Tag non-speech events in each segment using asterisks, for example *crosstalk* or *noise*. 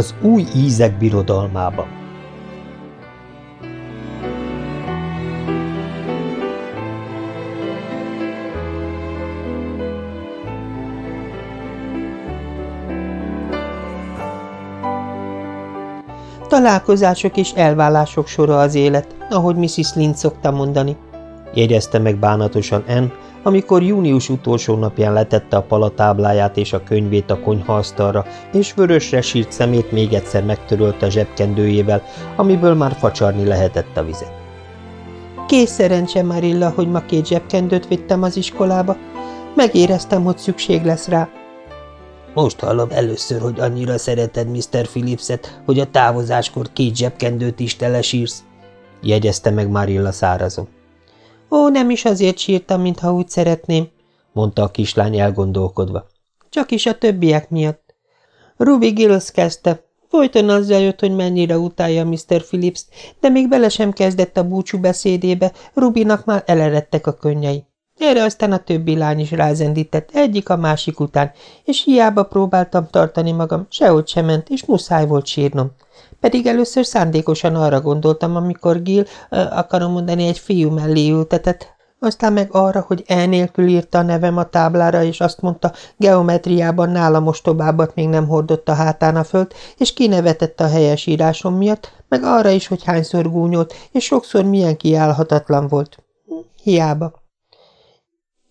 Az új ízek birodalmában Találkozások és elvállások sora az élet, ahogy Mrs. Lind szokta mondani, jegyezte meg bánatosan Anne, amikor június utolsó napján letette a palatábláját és a könyvét a konyhaasztalra, és vörösre sírt szemét még egyszer megtörölte a zsebkendőjével, amiből már facsarni lehetett a vizet. Kész szerencse, Marilla, hogy ma két zsebkendőt vittem az iskolába. Megéreztem, hogy szükség lesz rá. Most hallom először, hogy annyira szereted Mr. Phillipset, hogy a távozáskor két zsebkendőt is telesírsz, jegyezte meg Marilla szárazon. Ó, nem is azért sírtam, mintha úgy szeretném, mondta a kislány elgondolkodva. Csak is a többiek miatt. Ruby Gills kezdte. Folyton azzal jött, hogy mennyire utálja Mr. Phillips, de még bele sem kezdett a búcsú beszédébe, Rubinak már eleredtek a könnyei. Erre aztán a többi lány is rázendített, egyik a másik után, és hiába próbáltam tartani magam, sehogy sem ment, és muszáj volt sírnom. Pedig először szándékosan arra gondoltam, amikor Gil, akarom mondani, egy fiú mellé ültetett, aztán meg arra, hogy elnélkül írta a nevem a táblára, és azt mondta, geometriában nála mostobábbat még nem hordott a hátán a föld, és kinevetett a helyes írásom miatt, meg arra is, hogy hányszor gúnyolt, és sokszor milyen kiállhatatlan volt. Hiába.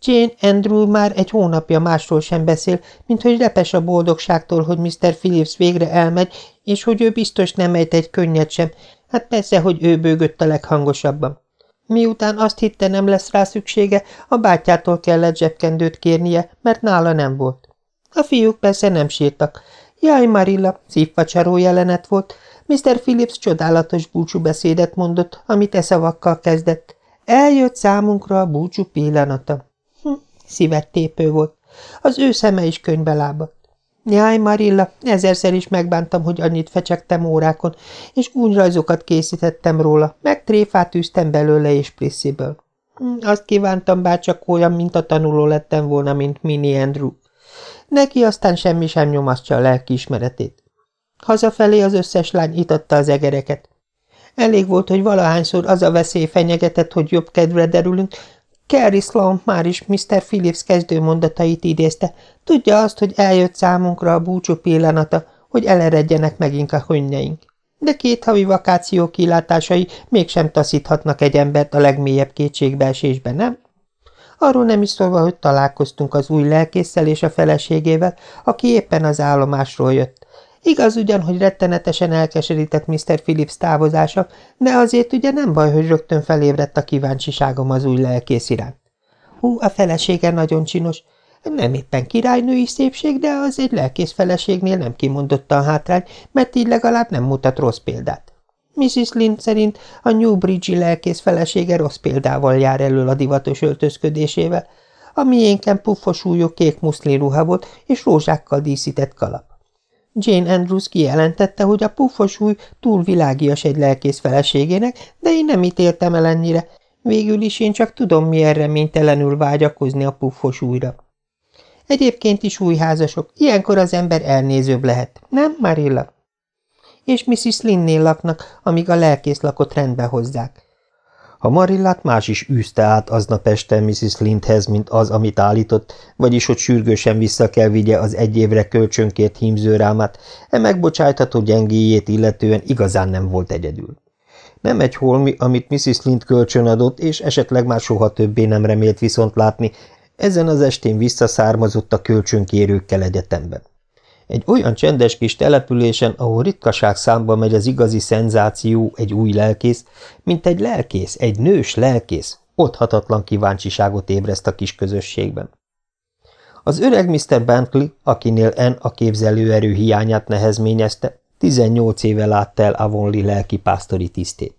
Jane Andrew már egy hónapja másról sem beszél, mint hogy repes a boldogságtól, hogy Mr. Phillips végre elmegy, és hogy ő biztos nem ejt egy könnyet sem. Hát persze, hogy ő bőgött a leghangosabban. Miután azt hitte, nem lesz rá szüksége, a bátyától kellett zsebkendőt kérnie, mert nála nem volt. A fiúk persze nem sírtak. Jaj, Marilla, szívfacsaró jelenet volt. Mr. Phillips csodálatos búcsúbeszédet mondott, amit e szavakkal kezdett. Eljött számunkra a búcsú pillanata. Hm, tépő volt. Az ő szeme is könyvbe lábadt. Jaj, Marilla, ezerszer is megbántam, hogy annyit fecsegtem órákon, és gúnyrajzokat készítettem róla, meg tréfát űztem belőle és Prissiből. Hm, azt kívántam, bár csak olyan, mint a tanuló lettem volna, mint Minnie Andrew. Neki aztán semmi sem nyomasztja a lelkiismeretét. Hazafelé az összes lány itatta az egereket. Elég volt, hogy valahányszor az a veszély fenyegetett, hogy jobb kedvre derülünk, Carrie Sloan már is Mr. Phillips kezdőmondatait idézte. Tudja azt, hogy eljött számunkra a búcsú pillanata, hogy eleredjenek megint a könnyeink. De két havi vakáció kilátásai mégsem taszíthatnak egy embert a legmélyebb kétségbeesésben, nem? Arról nem is szólva, hogy találkoztunk az új lelkésszel és a feleségével, aki éppen az állomásról jött. Igaz ugyan, hogy rettenetesen elkeserített Mr. Phillips távozása, de azért ugye nem baj, hogy rögtön felébredt a kíváncsiságom az új lelkész iránt. Hú, a felesége nagyon csinos. Nem éppen királynői szépség, de az egy lelkész feleségnél nem kimondottan hátrány, mert így legalább nem mutat rossz példát. Mrs. Lind szerint a Newbridge-i lelkész felesége rossz példával jár elől a divatos öltözködésével, a miénken puffos újú kék muszlin ruha volt és rózsákkal díszített kalap. Jane Andrews kijelentette, hogy a puffos új túl világias egy lelkész feleségének, de én nem ítéltem el ennyire. Végül is én csak tudom, milyen reménytelenül vágyakozni a puffos újra. Egyébként is új házasok, ilyenkor az ember elnézőbb lehet, nem, Marilla? És Mrs. Linnél laknak, amíg a lelkész lakot rendbe hozzák. Ha Marillát más is űzte át aznap este Mrs. Lindhez, mint az, amit állított, vagyis hogy sürgősen vissza kell vigye az egy évre kölcsönkért hímzőrámát, e megbocsájtható gyengéjét illetően igazán nem volt egyedül. Nem egy holmi, amit Mrs. Lind kölcsön adott, és esetleg már soha többé nem remélt viszont látni, ezen az estén visszaszármazott a kölcsönkérőkkel egyetemben. Egy olyan csendes kis településen, ahol ritkaság számba megy az igazi szenzáció, egy új lelkész, mint egy lelkész, egy nős lelkész, otthatatlan kíváncsiságot ébreszt a kis közösségben. Az öreg Mr. Bentley, akinél En a képzelőerő hiányát nehezményezte, 18 éve látta el Avonlea lelkipásztori tisztét.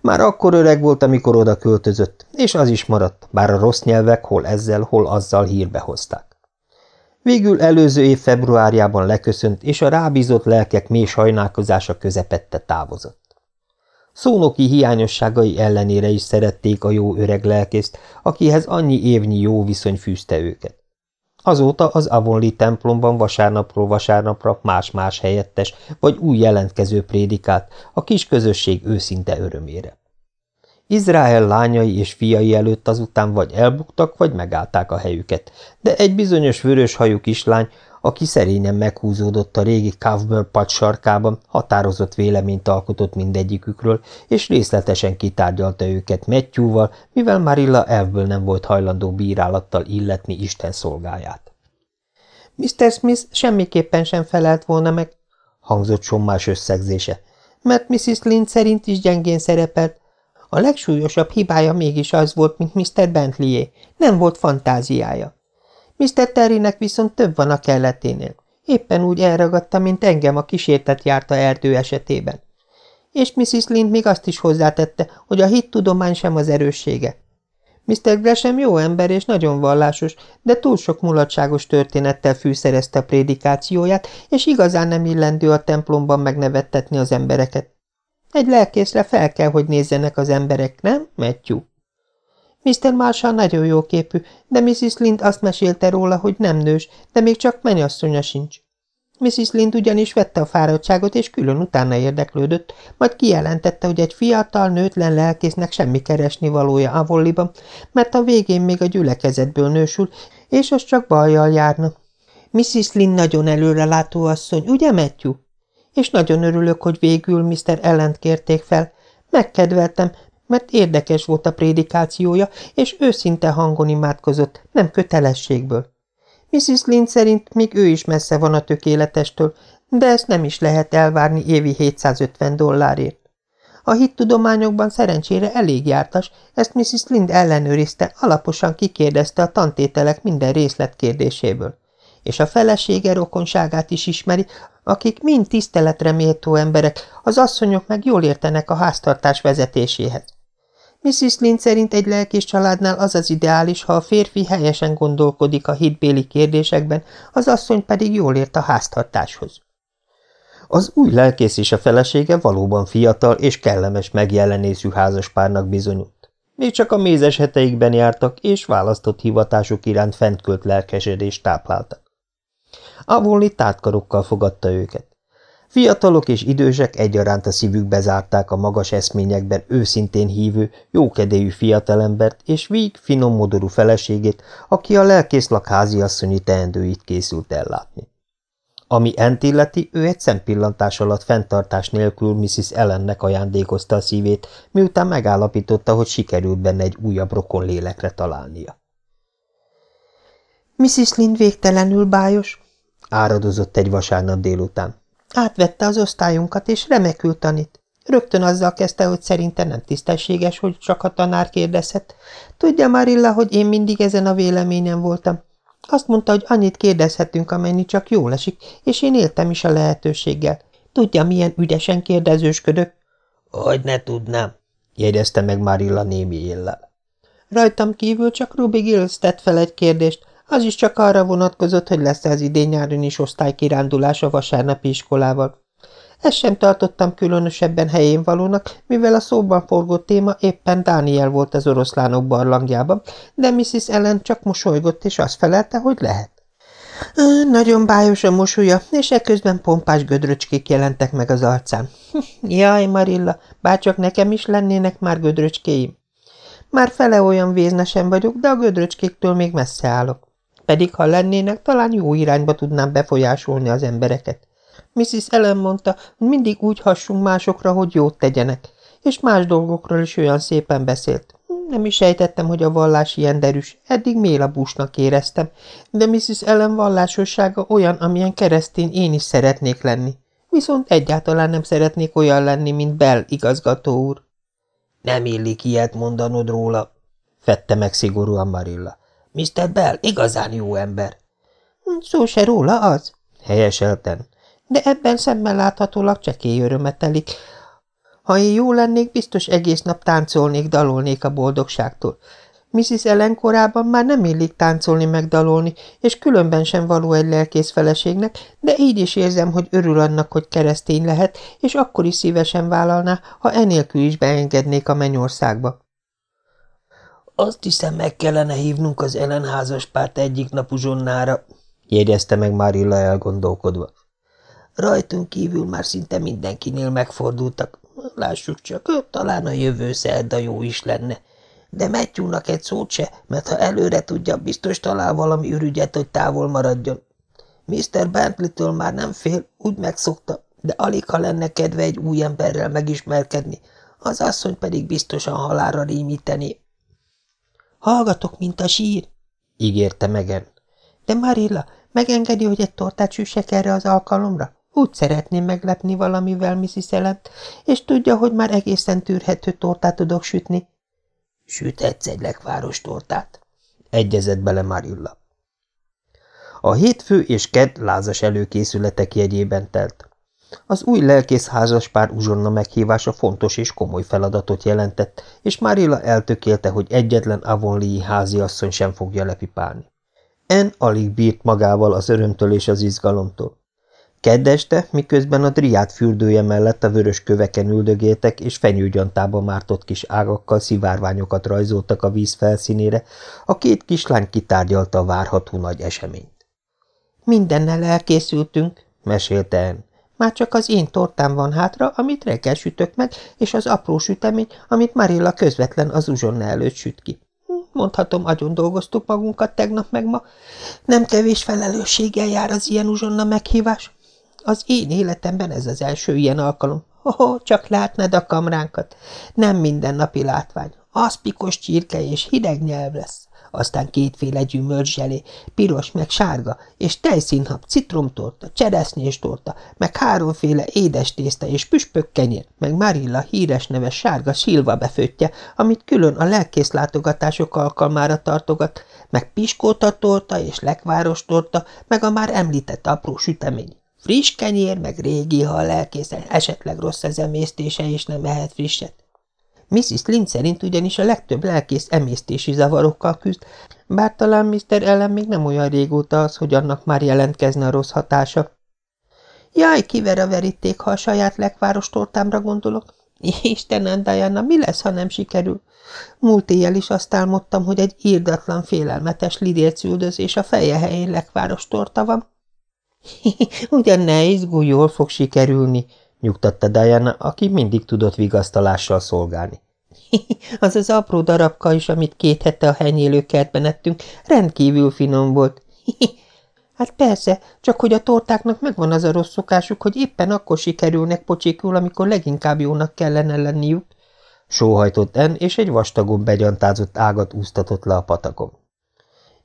Már akkor öreg volt, amikor oda költözött, és az is maradt, bár a rossz nyelvek hol ezzel, hol azzal hírbe hozták. Végül előző év februárjában leköszönt, és a rábízott lelkek mély sajnálkozása közepette távozott. Szónoki hiányosságai ellenére is szerették a jó öreg lelkészt, akihez annyi évnyi jó viszony fűzte őket. Azóta az Avonli templomban vasárnapról vasárnapra más-más helyettes vagy új jelentkező prédikált a kis közösség őszinte örömére. Izrael lányai és fiai előtt azután vagy elbuktak, vagy megállták a helyüket, de egy bizonyos vöröshajú kislány, aki szerényen meghúzódott a régi Kavből pad sarkában, határozott véleményt alkotott mindegyikükről, és részletesen kitárgyalta őket Matthewval, mivel Marilla elvből nem volt hajlandó bírálattal illetni Isten szolgáját. Mr. Smith semmiképpen sem felelt volna meg, hangzott sommás összegzése, mert Mrs. Lind szerint is gyengén szerepelt, a legsúlyosabb hibája mégis az volt, mint Mr. Bentleyé, nem volt fantáziája. Mr. Terrynek viszont több van a kelleténél. Éppen úgy elragadta, mint engem a kísértet járta erdő esetében. És Mrs. Lind még azt is hozzátette, hogy a hittudomány sem az erőssége. Mr. Gresham jó ember és nagyon vallásos, de túl sok mulatságos történettel fűszerezte a prédikációját, és igazán nem illendő a templomban megnevettetni az embereket. Egy lelkészre fel kell, hogy nézzenek az emberek, nem, Matthew? Mr. Marshall nagyon jó képű, de Mrs. Lind azt mesélte róla, hogy nem nős, de még csak menyasszonya sincs. Mrs. Lind ugyanis vette a fáradtságot, és külön utána érdeklődött, majd kijelentette, hogy egy fiatal, nőtlen lelkésznek semmi keresni valója Avolliban, mert a végén még a gyülekezetből nősül, és az csak bajjal járna. Mrs. Lind nagyon előrelátó asszony, ugye, Matthew? És nagyon örülök, hogy végül Mr. Ellent kérték fel. Megkedveltem, mert érdekes volt a prédikációja, és őszinte hangon imádkozott, nem kötelességből. Mrs. Lind szerint még ő is messze van a tökéletestől, de ezt nem is lehet elvárni évi 750 dollárért. A hittudományokban szerencsére elég jártas, ezt Mrs. Lind ellenőrizte, alaposan kikérdezte a tantételek minden részletkérdéséből. És a felesége rokonságát is ismeri, akik mind tiszteletre méltó emberek, az asszonyok meg jól értenek a háztartás vezetéséhez. Mrs. Lind szerint egy lelkés családnál az az ideális, ha a férfi helyesen gondolkodik a hitbéli kérdésekben, az asszony pedig jól ért a háztartáshoz. Az új lelkész és a felesége valóban fiatal és kellemes megjelenésű házaspárnak bizonyult. Még csak a mézes heteikben jártak, és választott hivatásuk iránt fentkölt lelkesedést tápláltak. Avonli tátkarokkal fogadta őket. Fiatalok és idősek egyaránt a szívükbe zárták a magas eszményekben őszintén hívő, jókedélyű fiatalembert és víg, finom modorú feleségét, aki a lelkészlak háziasszonyi teendőit készült ellátni. Ami Ent illeti, ő egy szempillantás alatt fenntartás nélkül Mrs. Ellennek ajándékozta a szívét, miután megállapította, hogy sikerült benne egy újabb rokon lélekre találnia. Mrs. Lind végtelenül bájos, áradozott egy vasárnap délután. Átvette az osztályunkat, és remekül tanít. Rögtön azzal kezdte, hogy szerinte nem tisztességes, hogy csak a tanár kérdezhet. Tudja, Marilla, hogy én mindig ezen a véleményen voltam. Azt mondta, hogy annyit kérdezhetünk, amennyi csak jól esik, és én éltem is a lehetőséggel. Tudja, milyen ügyesen kérdezősködök? Hogy ne tudnám, jegyezte meg Marilla némi éllel. Rajtam kívül csak Ruby Gills tett fel egy kérdést, az is csak arra vonatkozott, hogy lesz az idén nyáron is osztálykirándulás a vasárnapi iskolával. Ezt sem tartottam különösebben helyén valónak, mivel a szóban forgó téma éppen Dániel volt az oroszlánok barlangjában, de Mrs. Ellen csak mosolygott, és azt felelte, hogy lehet. Nagyon bájos a mosolya, és ekközben pompás gödröcskék jelentek meg az arcán. Jaj, Marilla, bárcsak nekem is lennének már gödröcskéim. Már fele olyan véznesen vagyok, de a gödröcskéktől még messze állok. Pedig, ha lennének, talán jó irányba tudnám befolyásolni az embereket. Mrs. Ellen mondta, hogy mindig úgy hassunk másokra, hogy jót tegyenek, és más dolgokról is olyan szépen beszélt. Nem is sejtettem, hogy a vallás ilyen derűs, eddig mélabúsnak éreztem, de Mrs. Ellen vallásossága olyan, amilyen keresztény én is szeretnék lenni. Viszont egyáltalán nem szeretnék olyan lenni, mint Bell igazgató úr. Nem illik ilyet mondanod róla, fette meg szigorúan Marilla. Mr. Bell igazán jó ember. Szó se róla az, helyeselten. De ebben szemmel láthatólag csekély örömet telik. Ha én jó lennék, biztos egész nap táncolnék, dalolnék a boldogságtól. Mrs. Ellen korában már nem illik táncolni meg dalolni, és különben sem való egy lelkész feleségnek, de így is érzem, hogy örül annak, hogy keresztény lehet, és akkor is szívesen vállalná, ha enélkül is beengednék a mennyországba. Azt hiszem, meg kellene hívnunk az ellenházaspárt egyik nap uzsonnára, jegyezte meg Marilla elgondolkodva. Rajtunk kívül már szinte mindenkinél megfordultak. Lássuk csak, talán a jövő szerda jó is lenne. De Matthewnak egy szót se, mert ha előre tudja, biztos talál valami ürügyet, hogy távol maradjon. Mr. Bentley-től már nem fél, úgy megszokta, de alig ha lenne kedve egy új emberrel megismerkedni, az asszony pedig biztosan halára rémíteni. Hallgatok, mint a sír, ígérte Megen. De Marilla, megengedi, hogy egy tortát süssek erre az alkalomra? Úgy szeretném meglepni valamivel Mrs. Ellent, és tudja, hogy már egészen tűrhető tortát tudok sütni. Süthetsz egy lekváros tortát, egyezett bele Marilla. A hétfő és kedd lázas előkészületek jegyében telt. Az új lelkész házaspár uzsonna meghívása fontos és komoly feladatot jelentett, és Marilla eltökélte, hogy egyetlen Avonlii háziasszony sem fogja lepipálni. En alig bírt magával az örömtől és az izgalomtól. Keddeste, miközben a driát fürdője mellett a vörös köveken üldögéltek, és fenyőgyantába mártott kis ágakkal szivárványokat rajzoltak a víz felszínére, a két kislány kitárgyalta a várható nagy eseményt. Mindennel elkészültünk, mesélte En. Már csak az én tortám van hátra, amit reggel sütök meg, és az apró sütemény, amit Marilla közvetlen az uzsonna előtt süt ki. Mondhatom, agyon dolgoztuk magunkat tegnap meg ma. Nem kevés felelősséggel jár az ilyen uzsonna meghívás. Az én életemben ez az első ilyen alkalom. Oh, csak látnád a kamránkat. Nem mindennapi látvány. Aszpikos csirke és hideg nyelv lesz aztán kétféle gyümölcselé, piros meg sárga, és tejszínhab, citromtorta, cseresznyéstorta, meg háromféle édes tészta és püspökkenyér, meg Marilla híres neves sárga silva befőttje, amit külön a lelkész látogatások alkalmára tartogat, meg piskóta torta és lekváros torta, meg a már említett apró sütemény. Friss kenyér, meg régi, ha a lelkész esetleg rossz az emésztése, és nem ehet frisset. Mrs. Lind szerint ugyanis a legtöbb lelkész emésztési zavarokkal küzd, bár talán Mr. Ellen még nem olyan régóta az, hogy annak már jelentkezne a rossz hatása. Jaj, kiver a veríték, ha a saját lekváros tortámra gondolok. Istenem, Diana, mi lesz, ha nem sikerül? Múlt éjjel is azt álmodtam, hogy egy írdatlan, félelmetes lidércüldözés a feje helyén lekváros torta van. *laughs* Ugyan ne izgulj, jól fog sikerülni, nyugtatta Diana, aki mindig tudott vigasztalással szolgálni. *laughs* az az apró darabka is, amit két hete a henyélőkertben ettünk, rendkívül finom volt. *laughs* hát persze, csak hogy a tortáknak megvan az a rossz szokásuk, hogy éppen akkor sikerülnek pocsékul, amikor leginkább jónak kellene lenniük. Sóhajtott En, és egy vastagon begyantázott ágat úsztatott le a patakon.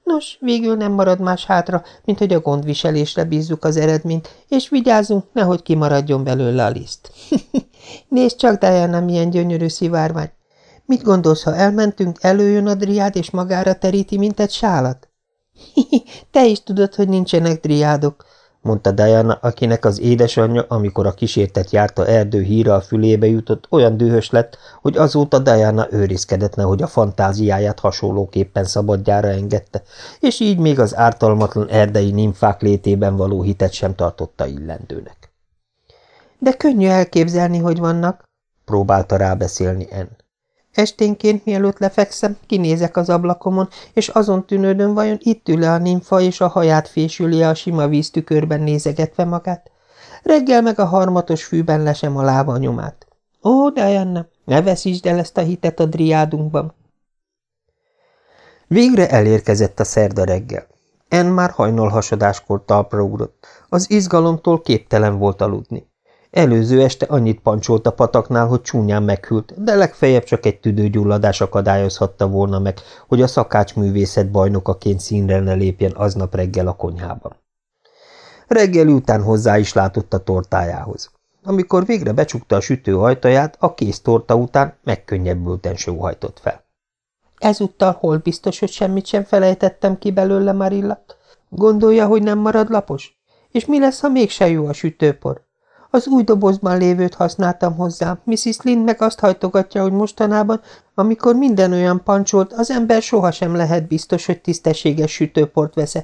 Nos, végül nem marad más hátra, mint hogy a gondviselésre bízzuk az eredményt, és vigyázzunk, nehogy kimaradjon belőle a liszt. *laughs* Nézd csak, Diana, milyen gyönyörű szivárvány. Mit gondolsz, ha elmentünk, előjön a driád, és magára teríti, mint egy sálat? *laughs* Te is tudod, hogy nincsenek driádok, mondta Diana, akinek az édesanyja, amikor a kísértet járta erdő híre a fülébe jutott, olyan dühös lett, hogy azóta Diana őrizkedett hogy a fantáziáját hasonlóképpen szabadjára engedte, és így még az ártalmatlan erdei nimfák létében való hitet sem tartotta illendőnek. De könnyű elképzelni, hogy vannak, próbálta rábeszélni En. Esténként, mielőtt lefekszem, kinézek az ablakomon, és azon tűnődöm, vajon itt ül-e a nimfa, és a haját fésüli a sima víztükörben nézegetve magát. Reggel meg a harmatos fűben lesem a lába nyomát. Ó, Diana, ne veszítsd el ezt a hitet a driádunkban. Végre elérkezett a szerda reggel. En már hajnalhasadáskor talpra ugrott. Az izgalomtól képtelen volt aludni. Előző este annyit pancsolt a pataknál, hogy csúnyán meghűlt, de legfeljebb csak egy tüdőgyulladás akadályozhatta volna meg, hogy a szakácsművészet bajnokaként színre ne lépjen aznap reggel a konyhában. Reggel után hozzá is látott a tortájához. Amikor végre becsukta a sütő ajtaját, a kész torta után megkönnyebbülten sóhajtott fel. Ezúttal hol biztos, hogy semmit sem felejtettem ki belőle, Marilla? Gondolja, hogy nem marad lapos? És mi lesz, ha mégse jó a sütőpor? Az új dobozban lévőt használtam hozzá. Mrs. Lind meg azt hajtogatja, hogy mostanában, amikor minden olyan pancsolt, az ember sohasem lehet biztos, hogy tisztességes sütőport vesz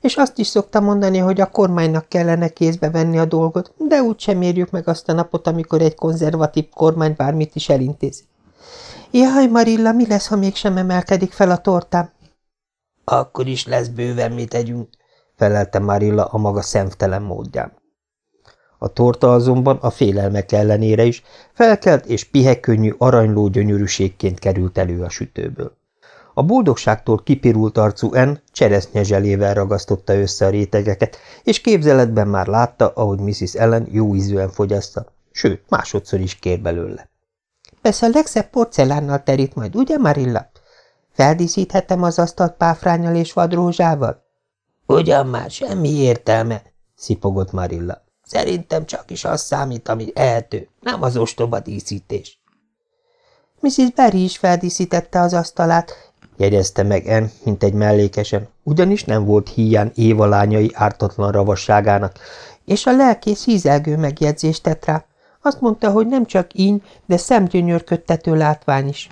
És azt is szokta mondani, hogy a kormánynak kellene kézbe venni a dolgot, de úgy sem érjük meg azt a napot, amikor egy konzervatív kormány bármit is elintéz. Jaj, Marilla, mi lesz, ha mégsem emelkedik fel a tortám? Akkor is lesz bőven mit tegyünk, felelte Marilla a maga szemtelen módján. A torta azonban a félelmek ellenére is felkelt és pihekönnyű aranyló gyönyörűségként került elő a sütőből. A boldogságtól kipirult arcú En zselével ragasztotta össze a rétegeket, és képzeletben már látta, ahogy Mrs. Ellen jó ízűen fogyaszta, sőt, másodszor is kér belőle. – Persze a legszebb porcelánnal terít majd, ugye, Marilla? Feldíszíthetem az asztalt páfrányal és vadrózsával? – Ugyan már, semmi értelme – szipogott Marilla. – Szerintem csak is az számít, ami ehető, nem az ostoba díszítés. Mrs. Berry is feldíszítette az asztalát, jegyezte meg En, mint egy mellékesen, ugyanis nem volt híján Éva lányai ártatlan ravasságának, és a lelkész hízelgő megjegyzést tett rá. Azt mondta, hogy nem csak íny, de szemgyönyörködtető látvány is.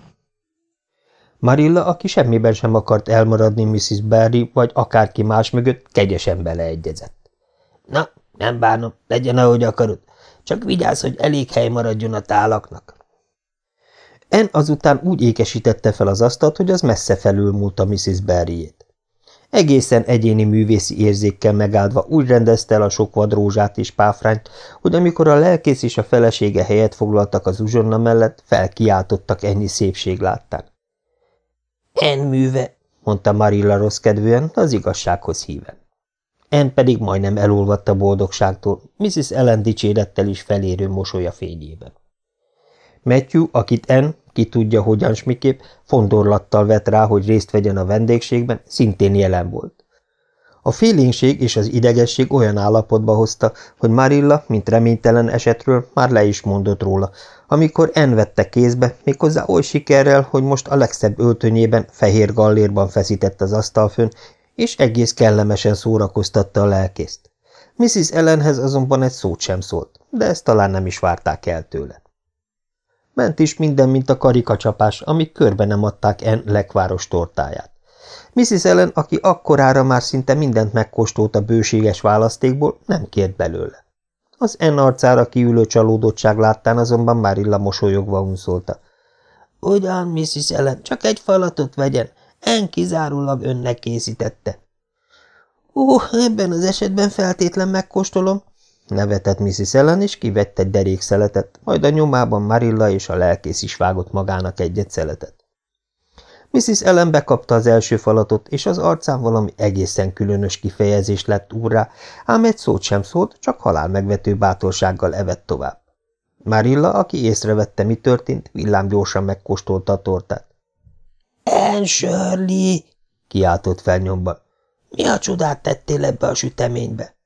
Marilla, aki semmiben sem akart elmaradni Mrs. Barry vagy akárki más mögött, kegyesen beleegyezett. Na, nem bánom, legyen ahogy akarod, csak vigyázz, hogy elég hely maradjon a tálaknak. En azután úgy ékesítette fel az asztalt, hogy az messze felül múlta Mrs. Barryét. Egészen egyéni művészi érzékkel megáldva úgy rendezte el a sok vadrózsát és páfrányt, hogy amikor a lelkész és a felesége helyet foglaltak az uzsonna mellett, felkiáltottak ennyi szépség láttán. En műve, mondta Marilla rossz kedvűen, az igazsághoz híven. En pedig majdnem elolvadt a boldogságtól, Mrs. Ellen dicsérettel is felérő mosolya fényében. Matthew, akit En, ki tudja hogyan smiképp, fondorlattal vett rá, hogy részt vegyen a vendégségben, szintén jelen volt. A félénség és az idegesség olyan állapotba hozta, hogy Marilla, mint reménytelen esetről, már le is mondott róla, amikor En vette kézbe, méghozzá oly sikerrel, hogy most a legszebb öltönyében, fehér gallérban feszített az asztal fönn, és egész kellemesen szórakoztatta a lelkészt. Mrs. Ellenhez azonban egy szót sem szólt, de ezt talán nem is várták el tőle. Ment is minden, mint a karikacsapás, amíg körbe nem adták En lekváros tortáját. Mrs. Ellen, aki akkorára már szinte mindent megkóstolt a bőséges választékból, nem kért belőle. Az En arcára kiülő csalódottság láttán azonban már illa mosolyogva unszolta. – Ugyan, Mrs. Ellen, csak egy falatot vegyen, En kizárólag önnek készítette. – Ó, ebben az esetben feltétlen megkóstolom, nevetett Mrs. Ellen, és kivett egy derékszeletet, majd a nyomában Marilla és a lelkész is vágott magának egyet szeletet. Mrs. Ellen bekapta az első falatot, és az arcán valami egészen különös kifejezés lett úrrá, ám egy szót sem szólt, csak halál megvető bátorsággal evett tovább. Marilla, aki észrevette, mi történt, villám gyorsan megkóstolta a tortát. – Anne Shirley! – kiáltott fel nyomban. – Mi a csodát tettél ebbe a süteménybe?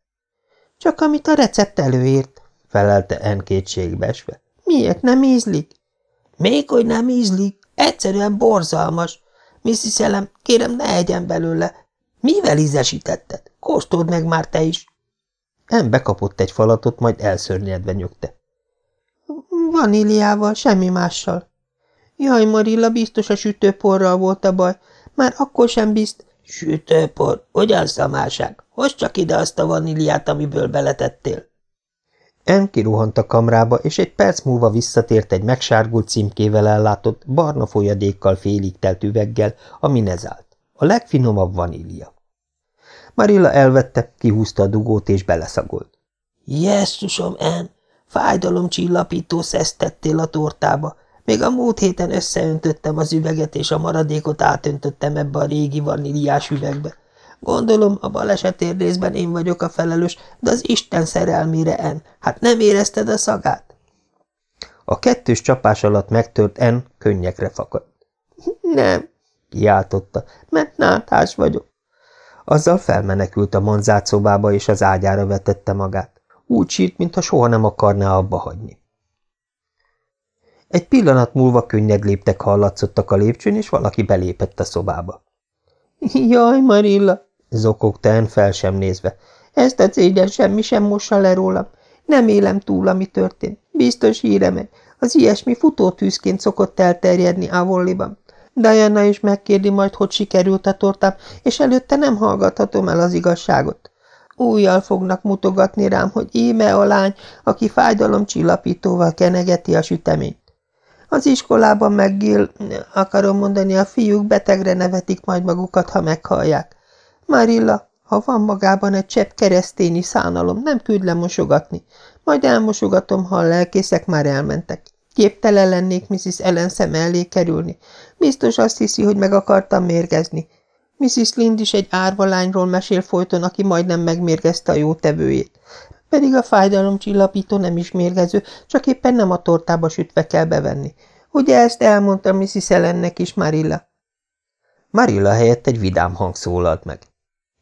Csak amit a recept előírt, felelte En kétségbeesve. Miért nem ízlik? Még hogy nem ízlik, egyszerűen borzalmas. Mrs. Ellen, kérem, ne egyen belőle. Mivel ízesítetted? Kóstold meg már te is. En bekapott egy falatot, majd elszörnyedve nyögte. Vaníliával, semmi mással. Jaj, Marilla, biztos a sütőporral volt a baj. Már akkor sem bizt. Sütőpor? Ugyan szamálság? Hozd csak ide azt a vaníliát, amiből beletettél. En kiruhant a kamrába, és egy perc múlva visszatért egy megsárgult címkével ellátott, barna folyadékkal félig telt üveggel, ami nezált. A legfinomabb vanília. Marilla elvette, kihúzta a dugót és beleszagolt. Jesszusom, En, fájdalomcsillapító szesztettél a tortába. Még a múlt héten összeöntöttem az üveget, és a maradékot átöntöttem ebbe a régi vaníliás üvegbe. Gondolom, a balesetért részben én vagyok a felelős, de az Isten szerelmére en. Hát nem érezted a szagát? A kettős csapás alatt megtört en könnyekre fakadt. Nem, kiáltotta, mert náthás vagyok. Azzal felmenekült a manzát szobába, és az ágyára vetette magát. Úgy sírt, mintha soha nem akarná abba hagyni. Egy pillanat múlva könnyed léptek hallatszottak a lépcsőn, és valaki belépett a szobába. *laughs* – Jaj, Marilla! zokogta En fel sem nézve. Ezt a cégyen semmi sem mossa le rólam. Nem élem túl, ami történt. Biztos híre Az ilyesmi futótűzként szokott elterjedni Avonliban. Diana is megkérdi majd, hogy sikerült a tortám, és előtte nem hallgathatom el az igazságot. Újjal fognak mutogatni rám, hogy íme a lány, aki fájdalomcsillapítóval kenegeti a süteményt. Az iskolában meg akarom mondani, a fiúk betegre nevetik majd magukat, ha meghallják. Marilla, ha van magában egy csepp keresztényi szánalom, nem küld lemosogatni. Majd elmosogatom, ha a lelkészek már elmentek. Képtelen lennék Mrs. Ellen szem elé kerülni. Biztos azt hiszi, hogy meg akartam mérgezni. Mrs. Lind is egy árva lányról mesél folyton, aki majdnem megmérgezte a jó tevőjét. Pedig a fájdalomcsillapító nem is mérgező, csak éppen nem a tortába sütve kell bevenni. Ugye ezt elmondta Mrs. Ellennek is, Marilla? Marilla helyett egy vidám hang szólalt meg.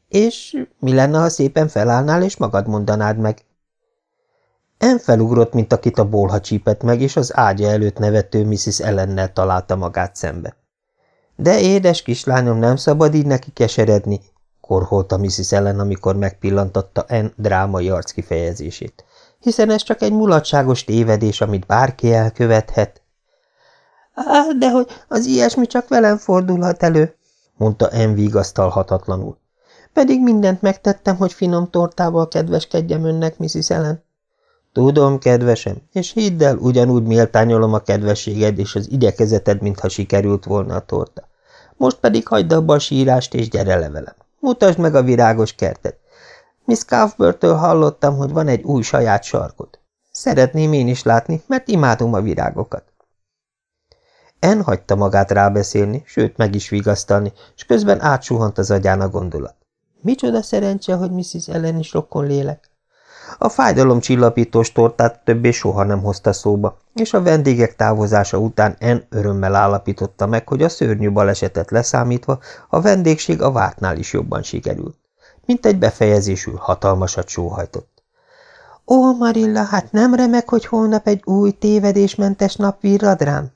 És mi lenne, ha szépen felállnál, és magad mondanád meg? En felugrott, mint akit a bolha csípett meg, és az ágya előtt nevető Mrs. Ellennel találta magát szembe. De édes kislányom, nem szabad így neki keseredni, korholta Mrs. Ellen, amikor megpillantotta En drámai arc kifejezését. Hiszen ez csak egy mulatságos tévedés, amit bárki elkövethet. De hogy az ilyesmi csak velem fordulhat elő, mondta En vigasztalhatatlanul. Pedig mindent megtettem, hogy finom tortával kedveskedjem önnek, Mrs. Ellen. Tudom, kedvesem, és hidd el, ugyanúgy méltányolom a kedvességed és az igyekezeted, mintha sikerült volna a torta. Most pedig hagyd abba a sírást, és gyere le velem. Mutasd meg a virágos kertet. Miss Cuthbertől hallottam, hogy van egy új saját sarkod. Szeretném én is látni, mert imádom a virágokat. En hagyta magát rábeszélni, sőt meg is vigasztalni, és közben átsuhant az agyán a gondolat. Micsoda szerencse, hogy Mrs. Ellen is rokon lélek. A fájdalomcsillapítós tortát többé soha nem hozta szóba, és a vendégek távozása után En örömmel állapította meg, hogy a szörnyű balesetet leszámítva a vendégség a vártnál is jobban sikerült. Mint egy befejezésül hatalmasat sóhajtott. Ó, Marilla, hát nem remek, hogy holnap egy új tévedésmentes nap virrad rám?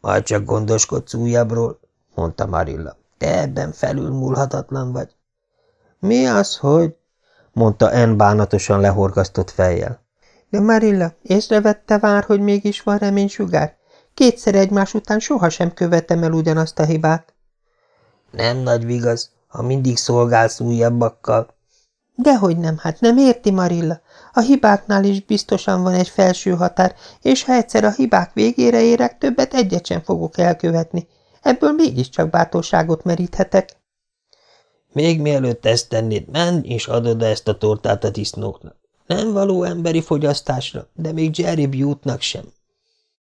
Majd csak gondoskodsz újabbról, mondta Marilla. Te ebben felülmúlhatatlan vagy. Mi az, hogy? Mondta En bánatosan lehorgasztott fejjel. De Marilla, észrevette vár, hogy mégis van reménysugár? Kétszer egymás után sohasem követem el ugyanazt a hibát. Nem nagy vigaz, ha mindig szolgálsz újabbakkal. Dehogy nem, hát nem érti, Marilla. A hibáknál is biztosan van egy felső határ, és ha egyszer a hibák végére érek, többet egyet sem fogok elkövetni. Ebből mégiscsak bátorságot meríthetek. Még mielőtt ezt tennéd, menj és adod ezt a tortát a disznóknak. Nem való emberi fogyasztásra, de még Jerry Bute-nak sem.